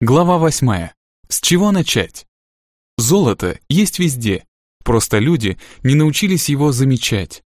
Глава 8. С чего начать? Золото есть везде, просто люди не научились его замечать.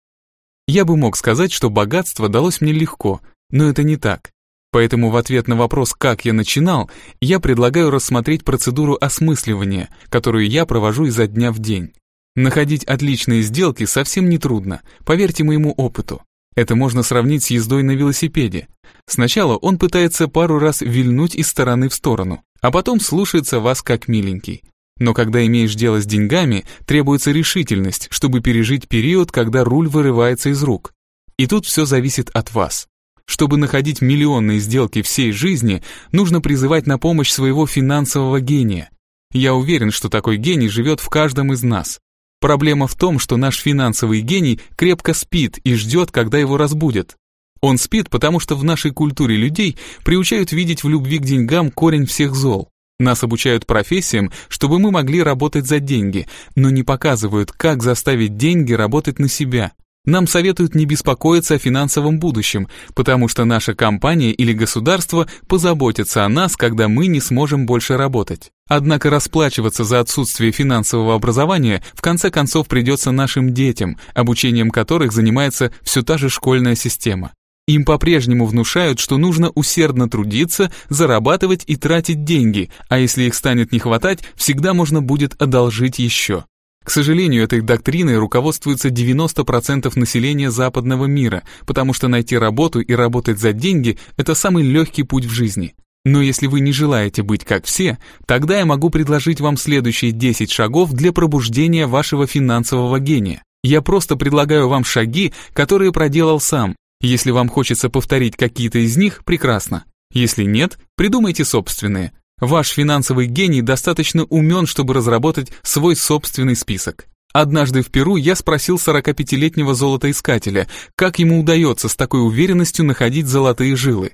Я бы мог сказать, что богатство далось мне легко, но это не так. Поэтому в ответ на вопрос, как я начинал, я предлагаю рассмотреть процедуру осмысливания, которую я провожу изо дня в день. Находить отличные сделки совсем не трудно, поверьте моему опыту. Это можно сравнить с ездой на велосипеде. Сначала он пытается пару раз вильнуть из стороны в сторону, а потом слушается вас как миленький. Но когда имеешь дело с деньгами, требуется решительность, чтобы пережить период, когда руль вырывается из рук. И тут все зависит от вас. Чтобы находить миллионные сделки всей жизни, нужно призывать на помощь своего финансового гения. Я уверен, что такой гений живет в каждом из нас. Проблема в том, что наш финансовый гений крепко спит и ждет, когда его разбудят. Он спит, потому что в нашей культуре людей приучают видеть в любви к деньгам корень всех зол. Нас обучают профессиям, чтобы мы могли работать за деньги, но не показывают, как заставить деньги работать на себя. Нам советуют не беспокоиться о финансовом будущем, потому что наша компания или государство позаботятся о нас, когда мы не сможем больше работать. Однако расплачиваться за отсутствие финансового образования в конце концов придется нашим детям, обучением которых занимается все та же школьная система. Им по-прежнему внушают, что нужно усердно трудиться, зарабатывать и тратить деньги, а если их станет не хватать, всегда можно будет одолжить еще. К сожалению, этой доктриной руководствуется 90% населения западного мира, потому что найти работу и работать за деньги – это самый легкий путь в жизни. Но если вы не желаете быть как все, тогда я могу предложить вам следующие 10 шагов для пробуждения вашего финансового гения. Я просто предлагаю вам шаги, которые проделал сам. Если вам хочется повторить какие-то из них, прекрасно. Если нет, придумайте собственные. Ваш финансовый гений достаточно умен, чтобы разработать свой собственный список. Однажды в Перу я спросил 45-летнего золотоискателя, как ему удается с такой уверенностью находить золотые жилы.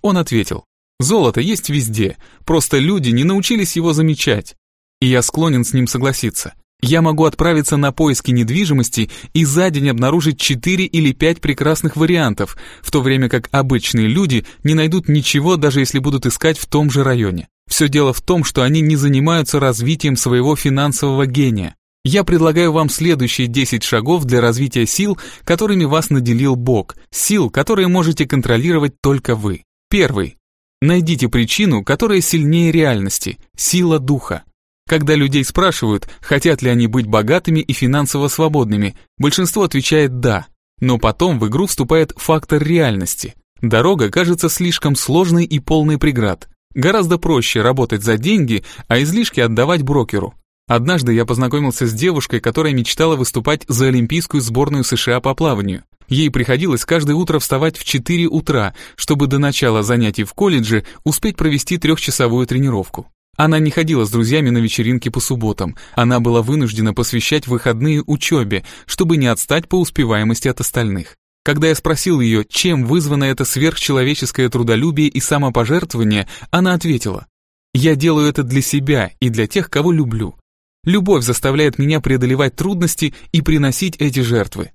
Он ответил, золото есть везде, просто люди не научились его замечать. И я склонен с ним согласиться. Я могу отправиться на поиски недвижимости и за день обнаружить 4 или 5 прекрасных вариантов, в то время как обычные люди не найдут ничего, даже если будут искать в том же районе. Все дело в том, что они не занимаются развитием своего финансового гения. Я предлагаю вам следующие 10 шагов для развития сил, которыми вас наделил Бог, сил, которые можете контролировать только вы. Первый. Найдите причину, которая сильнее реальности, сила духа. Когда людей спрашивают, хотят ли они быть богатыми и финансово свободными, большинство отвечает «да». Но потом в игру вступает фактор реальности. Дорога кажется слишком сложной и полной преград. Гораздо проще работать за деньги, а излишки отдавать брокеру. Однажды я познакомился с девушкой, которая мечтала выступать за Олимпийскую сборную США по плаванию. Ей приходилось каждое утро вставать в 4 утра, чтобы до начала занятий в колледже успеть провести трехчасовую тренировку. Она не ходила с друзьями на вечеринки по субботам, она была вынуждена посвящать выходные учебе, чтобы не отстать по успеваемости от остальных. Когда я спросил ее, чем вызвано это сверхчеловеческое трудолюбие и самопожертвование, она ответила, «Я делаю это для себя и для тех, кого люблю. Любовь заставляет меня преодолевать трудности и приносить эти жертвы.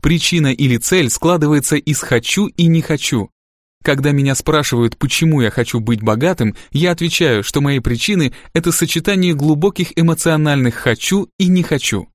Причина или цель складывается из «хочу» и «не хочу». Когда меня спрашивают, почему я хочу быть богатым, я отвечаю, что мои причины — это сочетание глубоких эмоциональных «хочу» и «не хочу».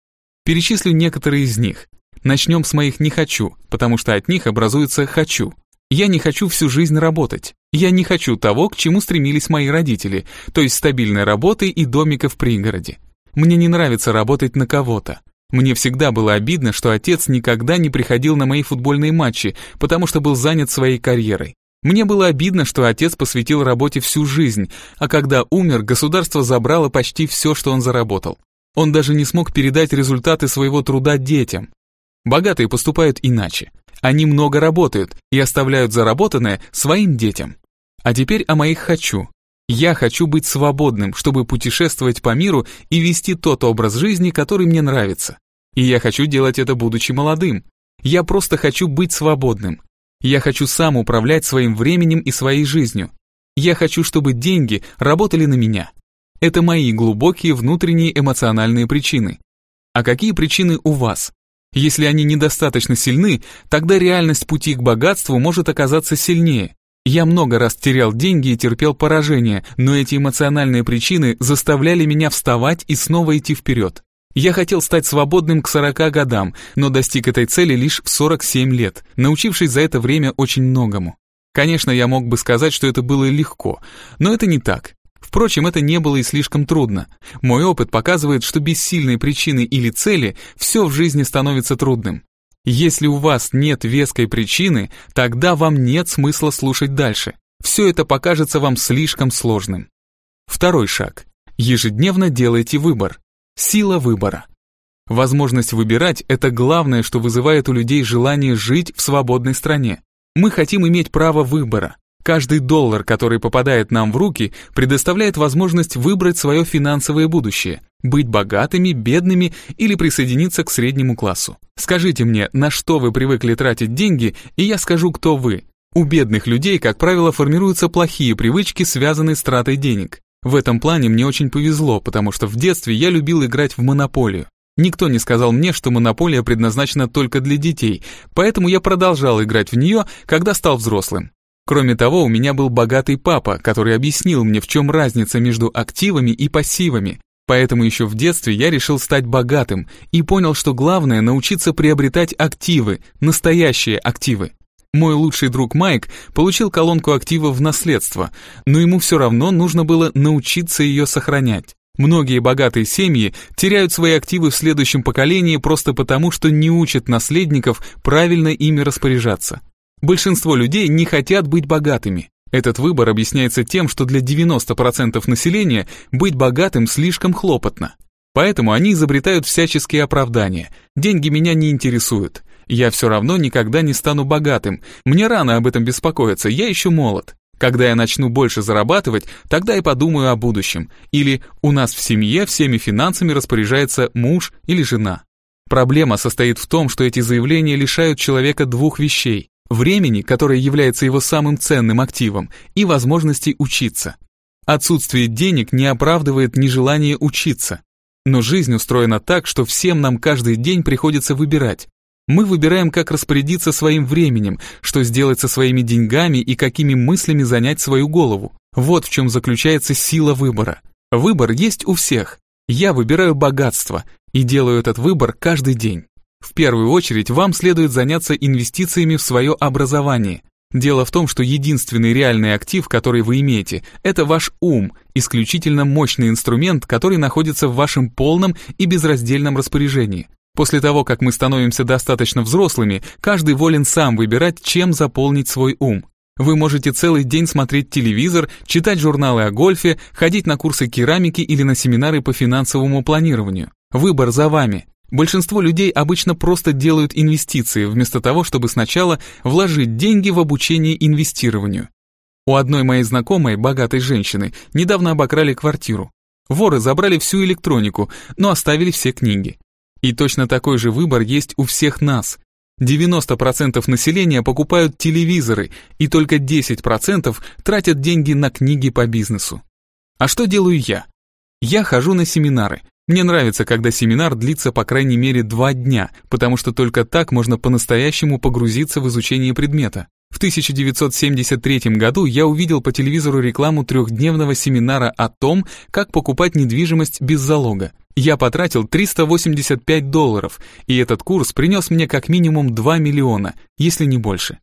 Перечислю некоторые из них. Начнем с моих «не хочу», потому что от них образуется «хочу». Я не хочу всю жизнь работать. Я не хочу того, к чему стремились мои родители, то есть стабильной работы и домика в пригороде. Мне не нравится работать на кого-то. Мне всегда было обидно, что отец никогда не приходил на мои футбольные матчи, потому что был занят своей карьерой. Мне было обидно, что отец посвятил работе всю жизнь, а когда умер, государство забрало почти все, что он заработал. Он даже не смог передать результаты своего труда детям. Богатые поступают иначе. Они много работают и оставляют заработанное своим детям. А теперь о моих «хочу». Я хочу быть свободным, чтобы путешествовать по миру и вести тот образ жизни, который мне нравится. И я хочу делать это, будучи молодым. Я просто хочу быть свободным. Я хочу сам управлять своим временем и своей жизнью. Я хочу, чтобы деньги работали на меня. Это мои глубокие внутренние эмоциональные причины. А какие причины у вас? Если они недостаточно сильны, тогда реальность пути к богатству может оказаться сильнее. Я много раз терял деньги и терпел поражение, но эти эмоциональные причины заставляли меня вставать и снова идти вперед. Я хотел стать свободным к 40 годам, но достиг этой цели лишь в 47 лет, научившись за это время очень многому. Конечно, я мог бы сказать, что это было легко, но это не так. Впрочем, это не было и слишком трудно. Мой опыт показывает, что без сильной причины или цели все в жизни становится трудным. Если у вас нет веской причины, тогда вам нет смысла слушать дальше. Все это покажется вам слишком сложным. Второй шаг. Ежедневно делайте выбор. Сила выбора. Возможность выбирать – это главное, что вызывает у людей желание жить в свободной стране. Мы хотим иметь право выбора. Каждый доллар, который попадает нам в руки, предоставляет возможность выбрать свое финансовое будущее, быть богатыми, бедными или присоединиться к среднему классу. Скажите мне, на что вы привыкли тратить деньги, и я скажу, кто вы. У бедных людей, как правило, формируются плохие привычки, связанные с тратой денег. В этом плане мне очень повезло, потому что в детстве я любил играть в монополию. Никто не сказал мне, что монополия предназначена только для детей, поэтому я продолжал играть в нее, когда стал взрослым. Кроме того, у меня был богатый папа, который объяснил мне, в чем разница между активами и пассивами. Поэтому еще в детстве я решил стать богатым и понял, что главное научиться приобретать активы, настоящие активы. Мой лучший друг Майк получил колонку активов в наследство, но ему все равно нужно было научиться ее сохранять. Многие богатые семьи теряют свои активы в следующем поколении просто потому, что не учат наследников правильно ими распоряжаться. Большинство людей не хотят быть богатыми. Этот выбор объясняется тем, что для 90% населения быть богатым слишком хлопотно. Поэтому они изобретают всяческие оправдания. Деньги меня не интересуют. Я все равно никогда не стану богатым. Мне рано об этом беспокоиться, я еще молод. Когда я начну больше зарабатывать, тогда и подумаю о будущем. Или у нас в семье всеми финансами распоряжается муж или жена. Проблема состоит в том, что эти заявления лишают человека двух вещей. Времени, которое является его самым ценным активом, и возможности учиться. Отсутствие денег не оправдывает нежелание учиться. Но жизнь устроена так, что всем нам каждый день приходится выбирать, мы выбираем, как распорядиться своим временем, что сделать со своими деньгами и какими мыслями занять свою голову. Вот в чем заключается сила выбора. Выбор есть у всех. Я выбираю богатство и делаю этот выбор каждый день. В первую очередь вам следует заняться инвестициями в свое образование. Дело в том, что единственный реальный актив, который вы имеете, это ваш ум, исключительно мощный инструмент, который находится в вашем полном и безраздельном распоряжении. После того, как мы становимся достаточно взрослыми, каждый волен сам выбирать, чем заполнить свой ум. Вы можете целый день смотреть телевизор, читать журналы о гольфе, ходить на курсы керамики или на семинары по финансовому планированию. Выбор за вами. Большинство людей обычно просто делают инвестиции, вместо того, чтобы сначала вложить деньги в обучение инвестированию. У одной моей знакомой, богатой женщины, недавно обокрали квартиру. Воры забрали всю электронику, но оставили все книги. И точно такой же выбор есть у всех нас. 90% населения покупают телевизоры, и только 10% тратят деньги на книги по бизнесу. А что делаю я? Я хожу на семинары. Мне нравится, когда семинар длится по крайней мере два дня, потому что только так можно по-настоящему погрузиться в изучение предмета. В 1973 году я увидел по телевизору рекламу трехдневного семинара о том, как покупать недвижимость без залога. Я потратил 385 долларов, и этот курс принес мне как минимум 2 миллиона, если не больше.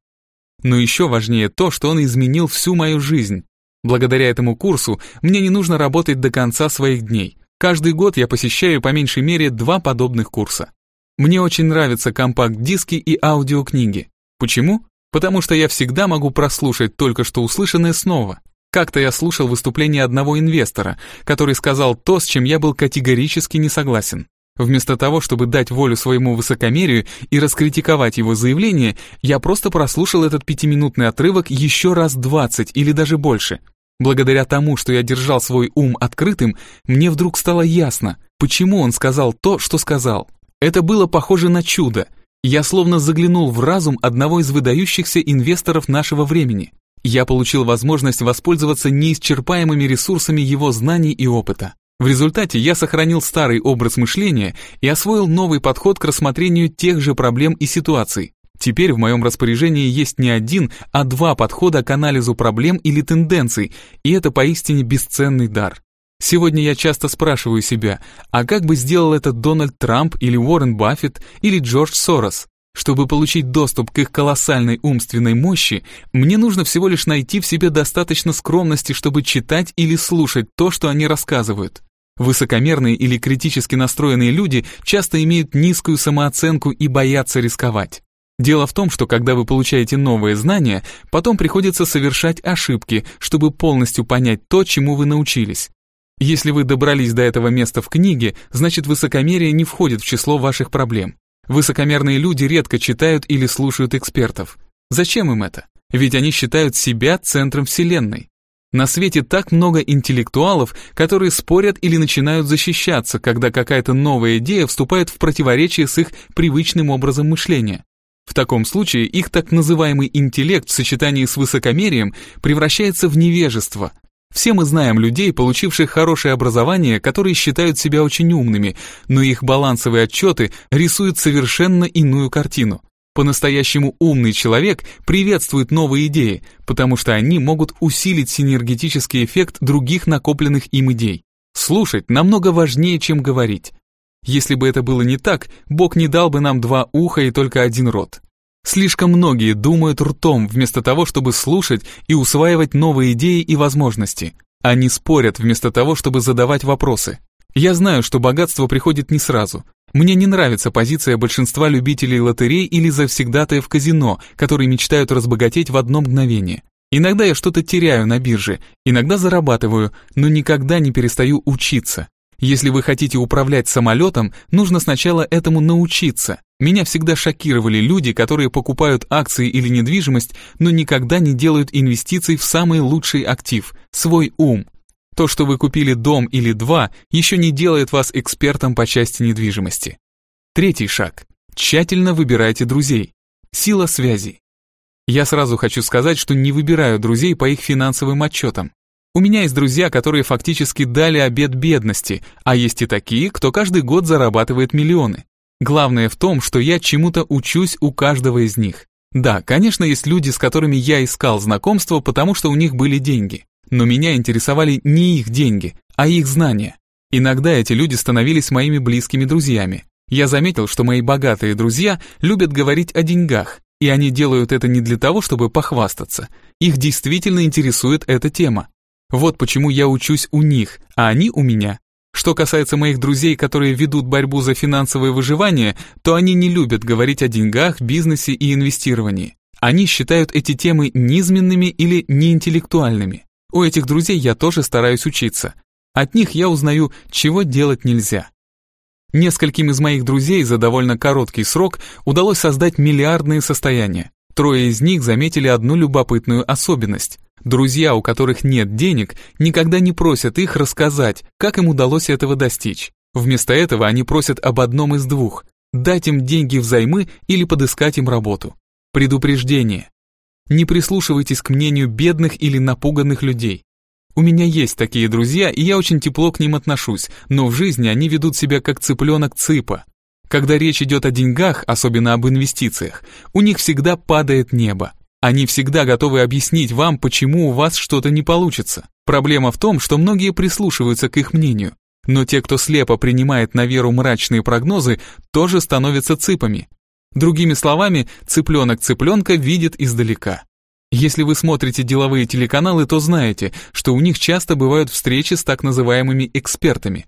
Но еще важнее то, что он изменил всю мою жизнь. Благодаря этому курсу мне не нужно работать до конца своих дней. Каждый год я посещаю по меньшей мере два подобных курса. Мне очень нравятся компакт-диски и аудиокниги. Почему? Потому что я всегда могу прослушать только что услышанное снова. Как-то я слушал выступление одного инвестора, который сказал то, с чем я был категорически не согласен. Вместо того, чтобы дать волю своему высокомерию и раскритиковать его заявление, я просто прослушал этот пятиминутный отрывок еще раз двадцать или даже больше. Благодаря тому, что я держал свой ум открытым, мне вдруг стало ясно, почему он сказал то, что сказал. Это было похоже на чудо. Я словно заглянул в разум одного из выдающихся инвесторов нашего времени я получил возможность воспользоваться неисчерпаемыми ресурсами его знаний и опыта. В результате я сохранил старый образ мышления и освоил новый подход к рассмотрению тех же проблем и ситуаций. Теперь в моем распоряжении есть не один, а два подхода к анализу проблем или тенденций, и это поистине бесценный дар. Сегодня я часто спрашиваю себя, а как бы сделал это Дональд Трамп или Уоррен Баффет или Джордж Сорос? Чтобы получить доступ к их колоссальной умственной мощи, мне нужно всего лишь найти в себе достаточно скромности, чтобы читать или слушать то, что они рассказывают. Высокомерные или критически настроенные люди часто имеют низкую самооценку и боятся рисковать. Дело в том, что когда вы получаете новые знания, потом приходится совершать ошибки, чтобы полностью понять то, чему вы научились. Если вы добрались до этого места в книге, значит высокомерие не входит в число ваших проблем. Высокомерные люди редко читают или слушают экспертов. Зачем им это? Ведь они считают себя центром Вселенной. На свете так много интеллектуалов, которые спорят или начинают защищаться, когда какая-то новая идея вступает в противоречие с их привычным образом мышления. В таком случае их так называемый интеллект в сочетании с высокомерием превращается в невежество. Все мы знаем людей, получивших хорошее образование, которые считают себя очень умными, но их балансовые отчеты рисуют совершенно иную картину. По-настоящему умный человек приветствует новые идеи, потому что они могут усилить синергетический эффект других накопленных им идей. Слушать намного важнее, чем говорить. Если бы это было не так, Бог не дал бы нам два уха и только один рот. Слишком многие думают ртом, вместо того, чтобы слушать и усваивать новые идеи и возможности. Они спорят, вместо того, чтобы задавать вопросы. Я знаю, что богатство приходит не сразу. Мне не нравится позиция большинства любителей лотерей или завсегдатаев казино, которые мечтают разбогатеть в одно мгновение. Иногда я что-то теряю на бирже, иногда зарабатываю, но никогда не перестаю учиться. Если вы хотите управлять самолетом, нужно сначала этому научиться. Меня всегда шокировали люди, которые покупают акции или недвижимость, но никогда не делают инвестиций в самый лучший актив – свой ум. То, что вы купили дом или два, еще не делает вас экспертом по части недвижимости. Третий шаг. Тщательно выбирайте друзей. Сила связей. Я сразу хочу сказать, что не выбираю друзей по их финансовым отчетам. У меня есть друзья, которые фактически дали обед бедности, а есть и такие, кто каждый год зарабатывает миллионы. Главное в том, что я чему-то учусь у каждого из них. Да, конечно, есть люди, с которыми я искал знакомство, потому что у них были деньги. Но меня интересовали не их деньги, а их знания. Иногда эти люди становились моими близкими друзьями. Я заметил, что мои богатые друзья любят говорить о деньгах, и они делают это не для того, чтобы похвастаться. Их действительно интересует эта тема. Вот почему я учусь у них, а они у меня. Что касается моих друзей, которые ведут борьбу за финансовое выживание, то они не любят говорить о деньгах, бизнесе и инвестировании. Они считают эти темы низменными или неинтеллектуальными. У этих друзей я тоже стараюсь учиться. От них я узнаю, чего делать нельзя. Нескольким из моих друзей за довольно короткий срок удалось создать миллиардные состояния. Трое из них заметили одну любопытную особенность. Друзья, у которых нет денег, никогда не просят их рассказать, как им удалось этого достичь. Вместо этого они просят об одном из двух – дать им деньги взаймы или подыскать им работу. Предупреждение. Не прислушивайтесь к мнению бедных или напуганных людей. У меня есть такие друзья, и я очень тепло к ним отношусь, но в жизни они ведут себя как цыпленок цыпа. Когда речь идет о деньгах, особенно об инвестициях, у них всегда падает небо. Они всегда готовы объяснить вам, почему у вас что-то не получится. Проблема в том, что многие прислушиваются к их мнению. Но те, кто слепо принимает на веру мрачные прогнозы, тоже становятся цыпами. Другими словами, цыпленок цыпленка видит издалека. Если вы смотрите деловые телеканалы, то знаете, что у них часто бывают встречи с так называемыми экспертами.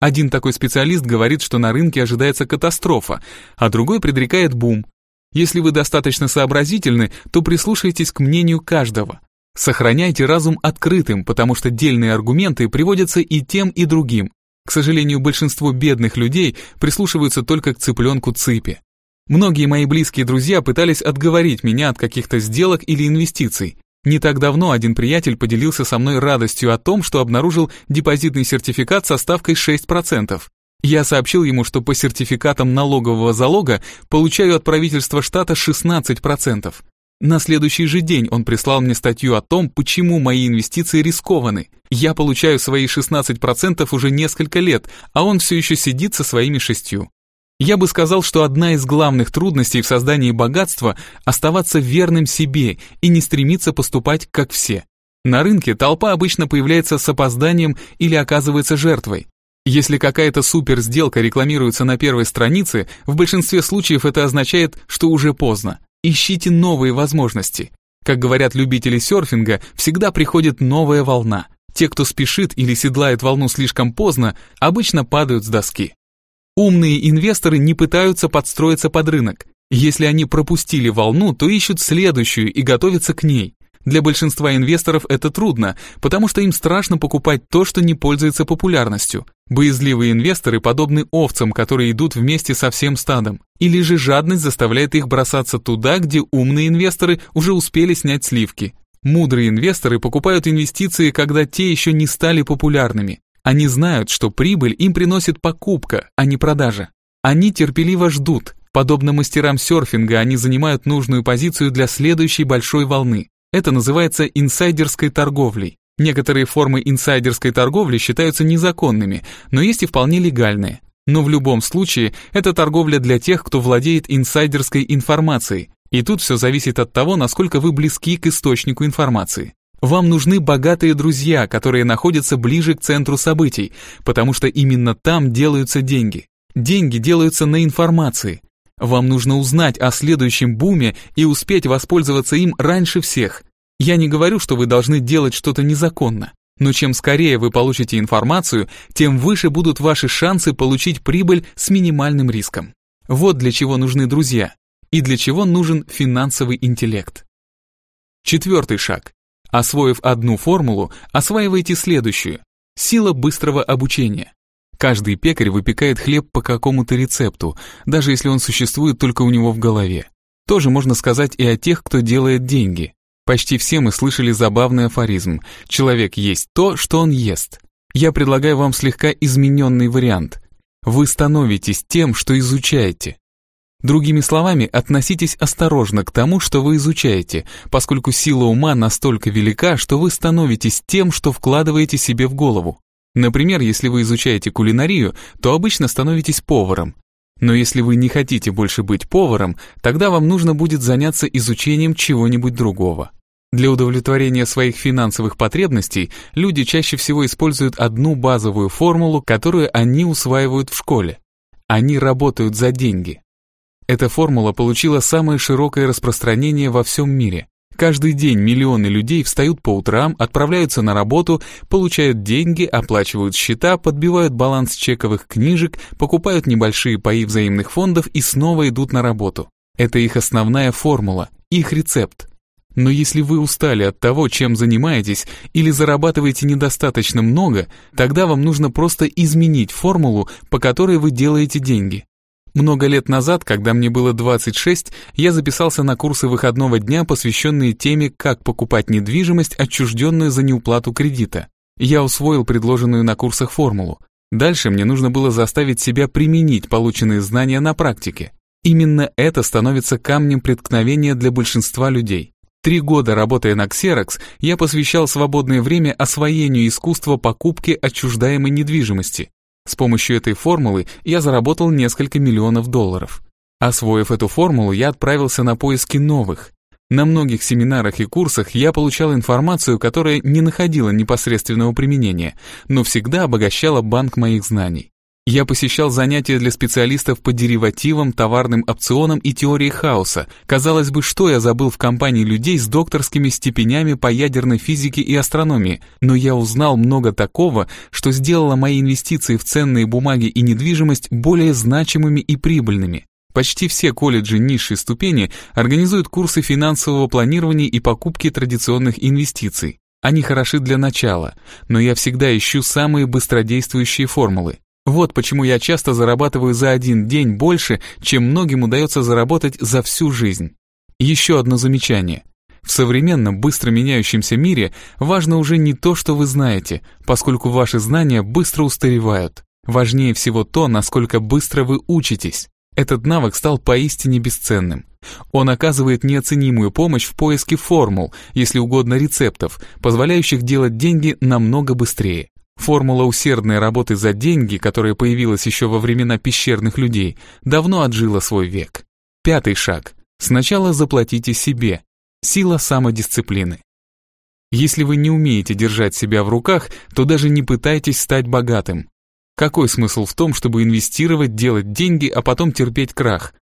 Один такой специалист говорит, что на рынке ожидается катастрофа, а другой предрекает бум. Если вы достаточно сообразительны, то прислушайтесь к мнению каждого. Сохраняйте разум открытым, потому что дельные аргументы приводятся и тем, и другим. К сожалению, большинство бедных людей прислушиваются только к цыпленку цыпи. Многие мои близкие друзья пытались отговорить меня от каких-то сделок или инвестиций. Не так давно один приятель поделился со мной радостью о том, что обнаружил депозитный сертификат со ставкой 6%. Я сообщил ему, что по сертификатам налогового залога получаю от правительства штата 16%. На следующий же день он прислал мне статью о том, почему мои инвестиции рискованы. Я получаю свои 16% уже несколько лет, а он все еще сидит со своими шестью. Я бы сказал, что одна из главных трудностей в создании богатства – оставаться верным себе и не стремиться поступать как все. На рынке толпа обычно появляется с опозданием или оказывается жертвой. Если какая-то супер сделка рекламируется на первой странице, в большинстве случаев это означает, что уже поздно. Ищите новые возможности. Как говорят любители серфинга, всегда приходит новая волна. Те, кто спешит или седлает волну слишком поздно, обычно падают с доски. Умные инвесторы не пытаются подстроиться под рынок. Если они пропустили волну, то ищут следующую и готовятся к ней. Для большинства инвесторов это трудно, потому что им страшно покупать то, что не пользуется популярностью. Боязливые инвесторы подобны овцам, которые идут вместе со всем стадом. Или же жадность заставляет их бросаться туда, где умные инвесторы уже успели снять сливки. Мудрые инвесторы покупают инвестиции, когда те еще не стали популярными. Они знают, что прибыль им приносит покупка, а не продажа. Они терпеливо ждут. Подобно мастерам серфинга, они занимают нужную позицию для следующей большой волны. Это называется инсайдерской торговлей. Некоторые формы инсайдерской торговли считаются незаконными, но есть и вполне легальные. Но в любом случае, это торговля для тех, кто владеет инсайдерской информацией. И тут все зависит от того, насколько вы близки к источнику информации. Вам нужны богатые друзья, которые находятся ближе к центру событий, потому что именно там делаются деньги. Деньги делаются на информации. Вам нужно узнать о следующем буме и успеть воспользоваться им раньше всех. Я не говорю, что вы должны делать что-то незаконно, но чем скорее вы получите информацию, тем выше будут ваши шансы получить прибыль с минимальным риском. Вот для чего нужны друзья и для чего нужен финансовый интеллект. Четвертый шаг. Освоив одну формулу, осваивайте следующую. Сила быстрого обучения. Каждый пекарь выпекает хлеб по какому-то рецепту, даже если он существует только у него в голове. Тоже можно сказать и о тех, кто делает деньги. Почти все мы слышали забавный афоризм «Человек есть то, что он ест». Я предлагаю вам слегка измененный вариант. Вы становитесь тем, что изучаете. Другими словами, относитесь осторожно к тому, что вы изучаете, поскольку сила ума настолько велика, что вы становитесь тем, что вкладываете себе в голову. Например, если вы изучаете кулинарию, то обычно становитесь поваром. Но если вы не хотите больше быть поваром, тогда вам нужно будет заняться изучением чего-нибудь другого. Для удовлетворения своих финансовых потребностей люди чаще всего используют одну базовую формулу, которую они усваивают в школе. Они работают за деньги. Эта формула получила самое широкое распространение во всем мире. Каждый день миллионы людей встают по утрам, отправляются на работу, получают деньги, оплачивают счета, подбивают баланс чековых книжек, покупают небольшие паи взаимных фондов и снова идут на работу. Это их основная формула, их рецепт. Но если вы устали от того, чем занимаетесь, или зарабатываете недостаточно много, тогда вам нужно просто изменить формулу, по которой вы делаете деньги. Много лет назад, когда мне было 26, я записался на курсы выходного дня, посвященные теме «Как покупать недвижимость, отчужденную за неуплату кредита». Я усвоил предложенную на курсах формулу. Дальше мне нужно было заставить себя применить полученные знания на практике. Именно это становится камнем преткновения для большинства людей. Три года работая на Xerox, я посвящал свободное время освоению искусства покупки отчуждаемой недвижимости. С помощью этой формулы я заработал несколько миллионов долларов. Освоив эту формулу, я отправился на поиски новых. На многих семинарах и курсах я получал информацию, которая не находила непосредственного применения, но всегда обогащала банк моих знаний. Я посещал занятия для специалистов по деривативам, товарным опционам и теории хаоса. Казалось бы, что я забыл в компании людей с докторскими степенями по ядерной физике и астрономии, но я узнал много такого, что сделало мои инвестиции в ценные бумаги и недвижимость более значимыми и прибыльными. Почти все колледжи низшей ступени организуют курсы финансового планирования и покупки традиционных инвестиций. Они хороши для начала, но я всегда ищу самые быстродействующие формулы. Вот почему я часто зарабатываю за один день больше, чем многим удается заработать за всю жизнь. Еще одно замечание. В современном, быстро меняющемся мире важно уже не то, что вы знаете, поскольку ваши знания быстро устаревают. Важнее всего то, насколько быстро вы учитесь. Этот навык стал поистине бесценным. Он оказывает неоценимую помощь в поиске формул, если угодно рецептов, позволяющих делать деньги намного быстрее. Формула усердной работы за деньги, которая появилась еще во времена пещерных людей, давно отжила свой век. Пятый шаг. Сначала заплатите себе. Сила самодисциплины. Если вы не умеете держать себя в руках, то даже не пытайтесь стать богатым. Какой смысл в том, чтобы инвестировать, делать деньги, а потом терпеть крах?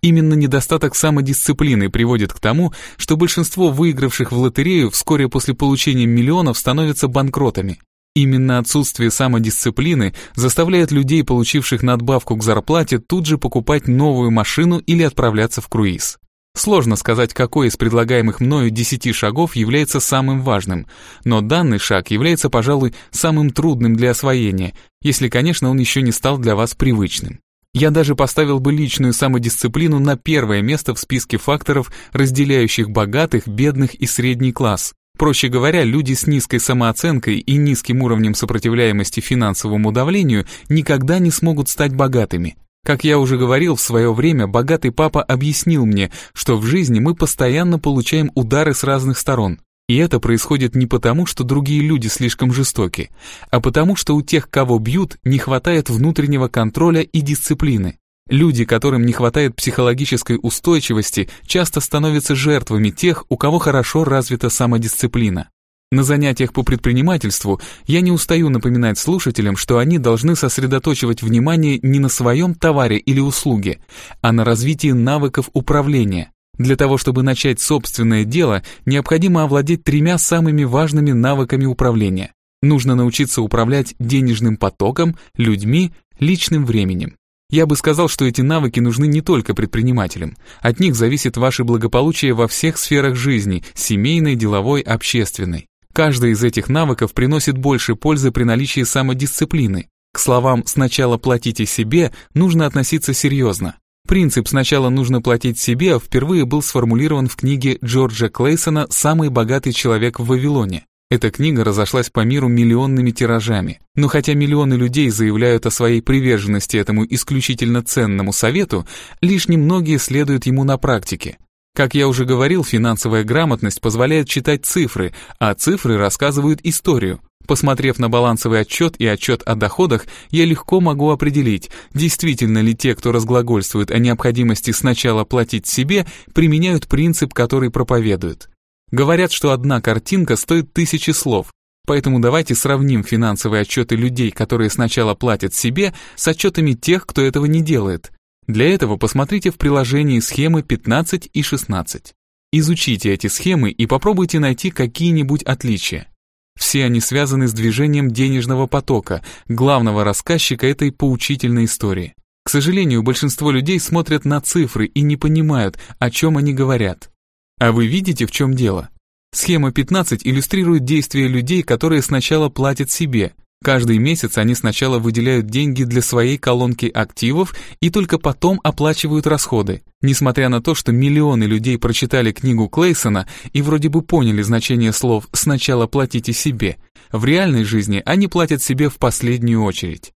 Именно недостаток самодисциплины приводит к тому, что большинство выигравших в лотерею вскоре после получения миллионов становятся банкротами. Именно отсутствие самодисциплины заставляет людей, получивших надбавку к зарплате, тут же покупать новую машину или отправляться в круиз. Сложно сказать, какой из предлагаемых мною десяти шагов является самым важным, но данный шаг является, пожалуй, самым трудным для освоения, если, конечно, он еще не стал для вас привычным. Я даже поставил бы личную самодисциплину на первое место в списке факторов, разделяющих богатых, бедных и средний класс. Проще говоря, люди с низкой самооценкой и низким уровнем сопротивляемости финансовому давлению никогда не смогут стать богатыми. Как я уже говорил, в свое время богатый папа объяснил мне, что в жизни мы постоянно получаем удары с разных сторон. И это происходит не потому, что другие люди слишком жестоки, а потому, что у тех, кого бьют, не хватает внутреннего контроля и дисциплины. Люди, которым не хватает психологической устойчивости, часто становятся жертвами тех, у кого хорошо развита самодисциплина. На занятиях по предпринимательству я не устаю напоминать слушателям, что они должны сосредоточивать внимание не на своем товаре или услуге, а на развитии навыков управления. Для того, чтобы начать собственное дело, необходимо овладеть тремя самыми важными навыками управления. Нужно научиться управлять денежным потоком, людьми, личным временем. Я бы сказал, что эти навыки нужны не только предпринимателям. От них зависит ваше благополучие во всех сферах жизни, семейной, деловой, общественной. Каждый из этих навыков приносит больше пользы при наличии самодисциплины. К словам «сначала платите себе» нужно относиться серьезно. Принцип «сначала нужно платить себе» впервые был сформулирован в книге Джорджа Клейсона «Самый богатый человек в Вавилоне». Эта книга разошлась по миру миллионными тиражами. Но хотя миллионы людей заявляют о своей приверженности этому исключительно ценному совету, лишь немногие следуют ему на практике. Как я уже говорил, финансовая грамотность позволяет читать цифры, а цифры рассказывают историю. Посмотрев на балансовый отчет и отчет о доходах, я легко могу определить, действительно ли те, кто разглагольствует о необходимости сначала платить себе, применяют принцип, который проповедуют. Говорят, что одна картинка стоит тысячи слов, поэтому давайте сравним финансовые отчеты людей, которые сначала платят себе, с отчетами тех, кто этого не делает. Для этого посмотрите в приложении схемы 15 и 16. Изучите эти схемы и попробуйте найти какие-нибудь отличия. Все они связаны с движением денежного потока, главного рассказчика этой поучительной истории. К сожалению, большинство людей смотрят на цифры и не понимают, о чем они говорят. А вы видите, в чем дело? Схема 15 иллюстрирует действия людей, которые сначала платят себе. Каждый месяц они сначала выделяют деньги для своей колонки активов и только потом оплачивают расходы. Несмотря на то, что миллионы людей прочитали книгу Клейсона и вроде бы поняли значение слов «сначала платите себе», в реальной жизни они платят себе в последнюю очередь.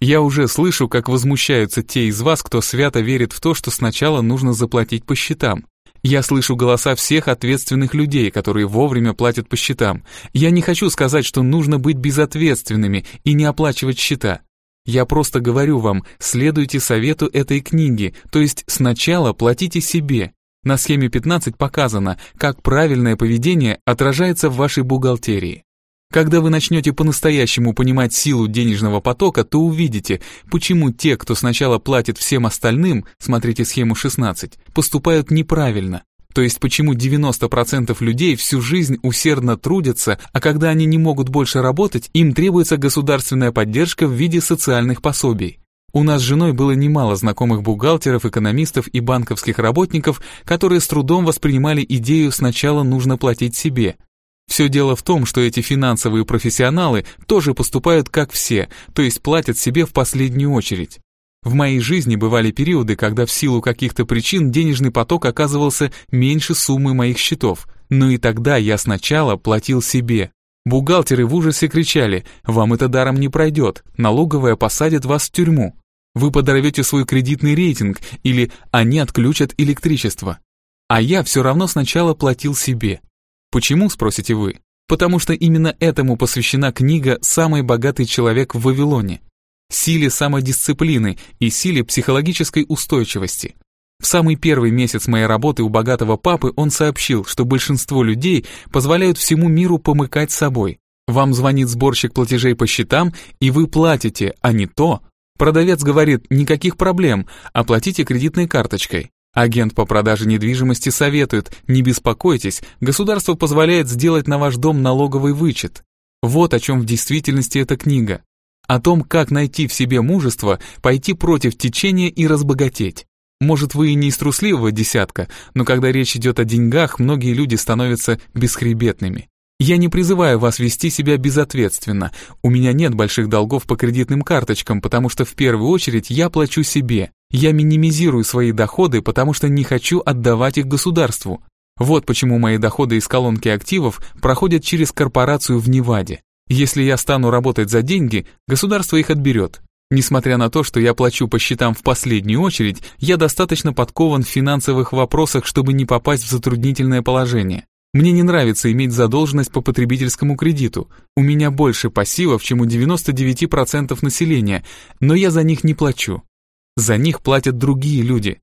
Я уже слышу, как возмущаются те из вас, кто свято верит в то, что сначала нужно заплатить по счетам. Я слышу голоса всех ответственных людей, которые вовремя платят по счетам. Я не хочу сказать, что нужно быть безответственными и не оплачивать счета. Я просто говорю вам, следуйте совету этой книги, то есть сначала платите себе. На схеме 15 показано, как правильное поведение отражается в вашей бухгалтерии. Когда вы начнете по-настоящему понимать силу денежного потока, то увидите, почему те, кто сначала платит всем остальным, смотрите схему 16, поступают неправильно. То есть почему 90% людей всю жизнь усердно трудятся, а когда они не могут больше работать, им требуется государственная поддержка в виде социальных пособий. У нас с женой было немало знакомых бухгалтеров, экономистов и банковских работников, которые с трудом воспринимали идею «сначала нужно платить себе», все дело в том, что эти финансовые профессионалы тоже поступают как все, то есть платят себе в последнюю очередь. В моей жизни бывали периоды, когда в силу каких-то причин денежный поток оказывался меньше суммы моих счетов, но и тогда я сначала платил себе. Бухгалтеры в ужасе кричали «Вам это даром не пройдет, налоговая посадит вас в тюрьму». Вы подорвете свой кредитный рейтинг или они отключат электричество. А я все равно сначала платил себе. Почему, спросите вы? Потому что именно этому посвящена книга «Самый богатый человек в Вавилоне» силе самодисциплины и силе психологической устойчивости. В самый первый месяц моей работы у богатого папы он сообщил, что большинство людей позволяют всему миру помыкать собой. Вам звонит сборщик платежей по счетам, и вы платите, а не то. Продавец говорит, никаких проблем, оплатите кредитной карточкой. Агент по продаже недвижимости советует, не беспокойтесь, государство позволяет сделать на ваш дом налоговый вычет. Вот о чем в действительности эта книга. О том, как найти в себе мужество, пойти против течения и разбогатеть. Может, вы и не из трусливого десятка, но когда речь идет о деньгах, многие люди становятся бесхребетными. Я не призываю вас вести себя безответственно. У меня нет больших долгов по кредитным карточкам, потому что в первую очередь я плачу себе. Я минимизирую свои доходы, потому что не хочу отдавать их государству. Вот почему мои доходы из колонки активов проходят через корпорацию в Неваде. Если я стану работать за деньги, государство их отберет. Несмотря на то, что я плачу по счетам в последнюю очередь, я достаточно подкован в финансовых вопросах, чтобы не попасть в затруднительное положение. Мне не нравится иметь задолженность по потребительскому кредиту. У меня больше пассивов, чем у 99% населения, но я за них не плачу. За них платят другие люди.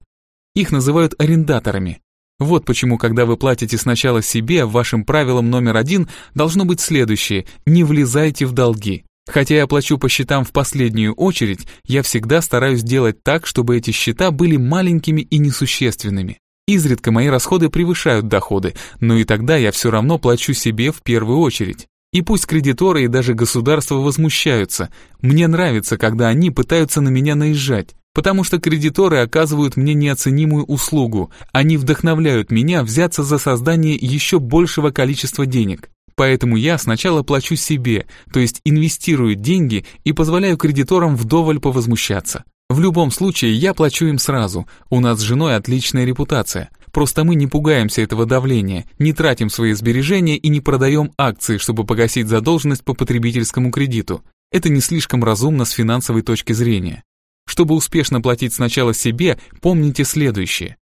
Их называют арендаторами. Вот почему, когда вы платите сначала себе, вашим правилом номер один должно быть следующее – не влезайте в долги. Хотя я плачу по счетам в последнюю очередь, я всегда стараюсь делать так, чтобы эти счета были маленькими и несущественными. Изредка мои расходы превышают доходы, но и тогда я все равно плачу себе в первую очередь. И пусть кредиторы и даже государство возмущаются, мне нравится, когда они пытаются на меня наезжать, потому что кредиторы оказывают мне неоценимую услугу, они вдохновляют меня взяться за создание еще большего количества денег. Поэтому я сначала плачу себе, то есть инвестирую деньги и позволяю кредиторам вдоволь повозмущаться. В любом случае, я плачу им сразу. У нас с женой отличная репутация. Просто мы не пугаемся этого давления, не тратим свои сбережения и не продаем акции, чтобы погасить задолженность по потребительскому кредиту. Это не слишком разумно с финансовой точки зрения. Чтобы успешно платить сначала себе, помните следующее.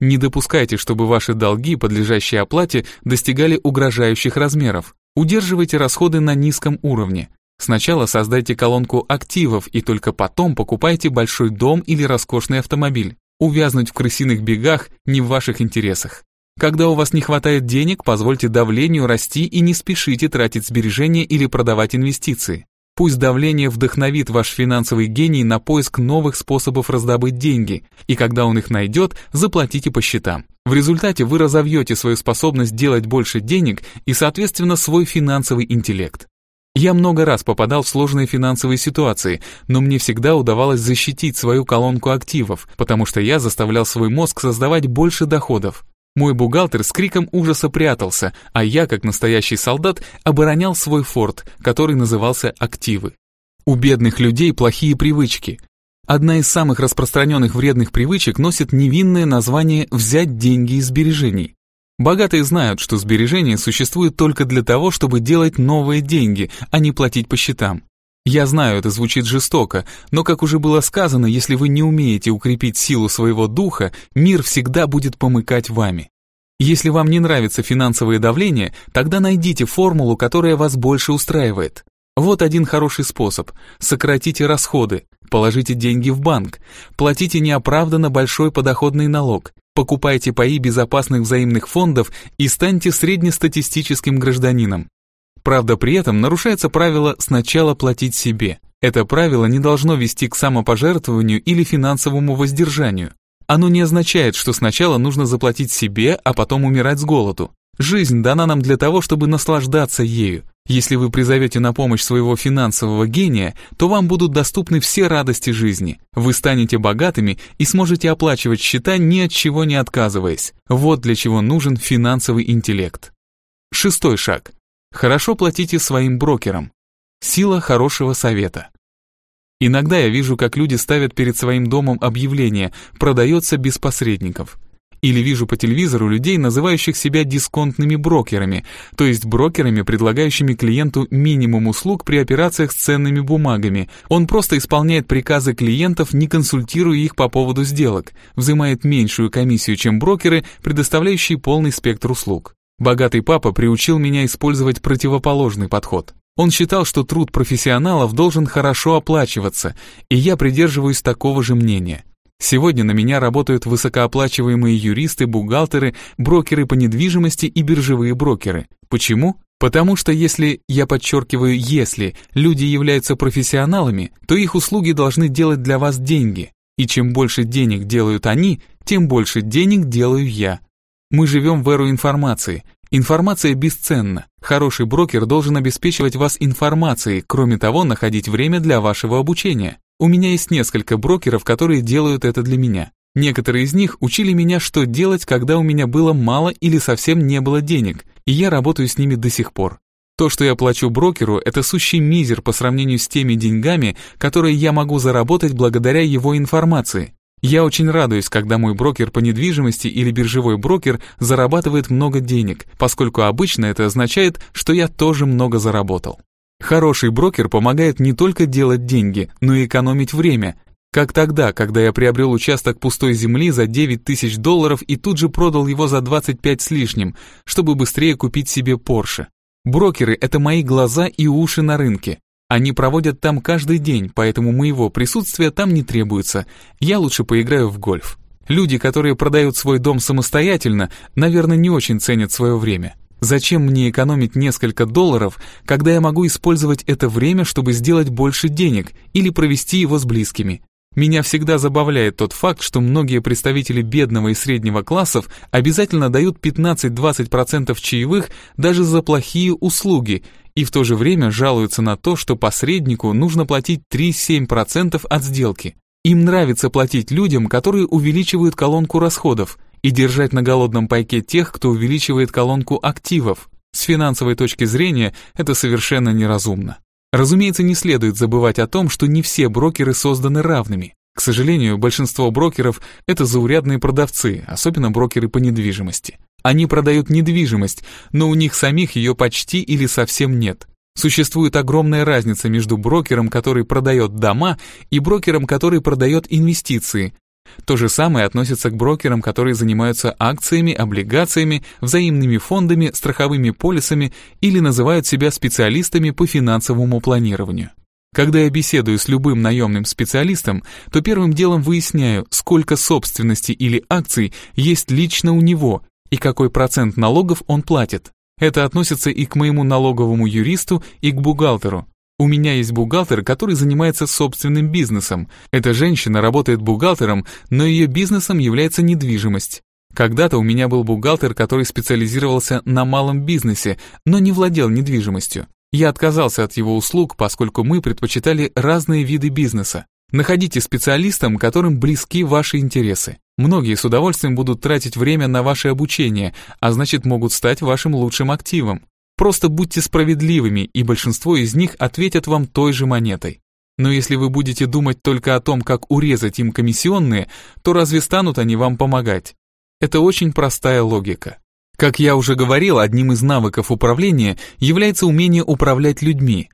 Не допускайте, чтобы ваши долги, подлежащие оплате, достигали угрожающих размеров. Удерживайте расходы на низком уровне. Сначала создайте колонку активов и только потом покупайте большой дом или роскошный автомобиль. Увязнуть в крысиных бегах не в ваших интересах. Когда у вас не хватает денег, позвольте давлению расти и не спешите тратить сбережения или продавать инвестиции. Пусть давление вдохновит ваш финансовый гений на поиск новых способов раздобыть деньги, и когда он их найдет, заплатите по счетам. В результате вы разовьете свою способность делать больше денег и, соответственно, свой финансовый интеллект. Я много раз попадал в сложные финансовые ситуации, но мне всегда удавалось защитить свою колонку активов, потому что я заставлял свой мозг создавать больше доходов. Мой бухгалтер с криком ужаса прятался, а я, как настоящий солдат, оборонял свой форт, который назывался «Активы». У бедных людей плохие привычки. Одна из самых распространенных вредных привычек носит невинное название «взять деньги из сбережений». Богатые знают, что сбережения существуют только для того, чтобы делать новые деньги, а не платить по счетам. Я знаю, это звучит жестоко, но, как уже было сказано, если вы не умеете укрепить силу своего духа, мир всегда будет помыкать вами. Если вам не нравится финансовое давление, тогда найдите формулу, которая вас больше устраивает. Вот один хороший способ. Сократите расходы, положите деньги в банк, платите неоправданно большой подоходный налог, покупайте паи безопасных взаимных фондов и станьте среднестатистическим гражданином. Правда, при этом нарушается правило «сначала платить себе». Это правило не должно вести к самопожертвованию или финансовому воздержанию. Оно не означает, что сначала нужно заплатить себе, а потом умирать с голоду. Жизнь дана нам для того, чтобы наслаждаться ею. Если вы призовете на помощь своего финансового гения, то вам будут доступны все радости жизни. Вы станете богатыми и сможете оплачивать счета ни от чего не отказываясь. Вот для чего нужен финансовый интеллект. Шестой шаг. Хорошо платите своим брокерам. Сила хорошего совета. Иногда я вижу, как люди ставят перед своим домом объявление «продается без посредников». Или вижу по телевизору людей, называющих себя дисконтными брокерами, то есть брокерами, предлагающими клиенту минимум услуг при операциях с ценными бумагами. Он просто исполняет приказы клиентов, не консультируя их по поводу сделок, взимает меньшую комиссию, чем брокеры, предоставляющие полный спектр услуг. Богатый папа приучил меня использовать противоположный подход. Он считал, что труд профессионалов должен хорошо оплачиваться, и я придерживаюсь такого же мнения. Сегодня на меня работают высокооплачиваемые юристы, бухгалтеры, брокеры по недвижимости и биржевые брокеры. Почему? Потому что если, я подчеркиваю, если люди являются профессионалами, то их услуги должны делать для вас деньги. И чем больше денег делают они, тем больше денег делаю я. Мы живем в эру информации. Информация бесценна. Хороший брокер должен обеспечивать вас информацией, кроме того, находить время для вашего обучения. У меня есть несколько брокеров, которые делают это для меня. Некоторые из них учили меня, что делать, когда у меня было мало или совсем не было денег, и я работаю с ними до сих пор. То, что я плачу брокеру, это сущий мизер по сравнению с теми деньгами, которые я могу заработать благодаря его информации. Я очень радуюсь, когда мой брокер по недвижимости или биржевой брокер зарабатывает много денег, поскольку обычно это означает, что я тоже много заработал. Хороший брокер помогает не только делать деньги, но и экономить время. Как тогда, когда я приобрел участок пустой земли за 9 тысяч долларов и тут же продал его за 25 с лишним, чтобы быстрее купить себе Порше. Брокеры – это мои глаза и уши на рынке. Они проводят там каждый день, поэтому моего присутствия там не требуется. Я лучше поиграю в гольф. Люди, которые продают свой дом самостоятельно, наверное, не очень ценят свое время. Зачем мне экономить несколько долларов, когда я могу использовать это время, чтобы сделать больше денег или провести его с близкими? Меня всегда забавляет тот факт, что многие представители бедного и среднего классов обязательно дают 15-20% чаевых даже за плохие услуги и в то же время жалуются на то, что посреднику нужно платить 3-7% от сделки. Им нравится платить людям, которые увеличивают колонку расходов, и держать на голодном пайке тех, кто увеличивает колонку активов. С финансовой точки зрения это совершенно неразумно. Разумеется, не следует забывать о том, что не все брокеры созданы равными. К сожалению, большинство брокеров – это заурядные продавцы, особенно брокеры по недвижимости. Они продают недвижимость, но у них самих ее почти или совсем нет. Существует огромная разница между брокером, который продает дома, и брокером, который продает инвестиции, то же самое относится к брокерам, которые занимаются акциями, облигациями, взаимными фондами, страховыми полисами или называют себя специалистами по финансовому планированию. Когда я беседую с любым наемным специалистом, то первым делом выясняю, сколько собственности или акций есть лично у него и какой процент налогов он платит. Это относится и к моему налоговому юристу, и к бухгалтеру. У меня есть бухгалтер, который занимается собственным бизнесом. Эта женщина работает бухгалтером, но ее бизнесом является недвижимость. Когда-то у меня был бухгалтер, который специализировался на малом бизнесе, но не владел недвижимостью. Я отказался от его услуг, поскольку мы предпочитали разные виды бизнеса. Находите специалистам, которым близки ваши интересы. Многие с удовольствием будут тратить время на ваше обучение, а значит могут стать вашим лучшим активом. Просто будьте справедливыми, и большинство из них ответят вам той же монетой. Но если вы будете думать только о том, как урезать им комиссионные, то разве станут они вам помогать? Это очень простая логика. Как я уже говорил, одним из навыков управления является умение управлять людьми.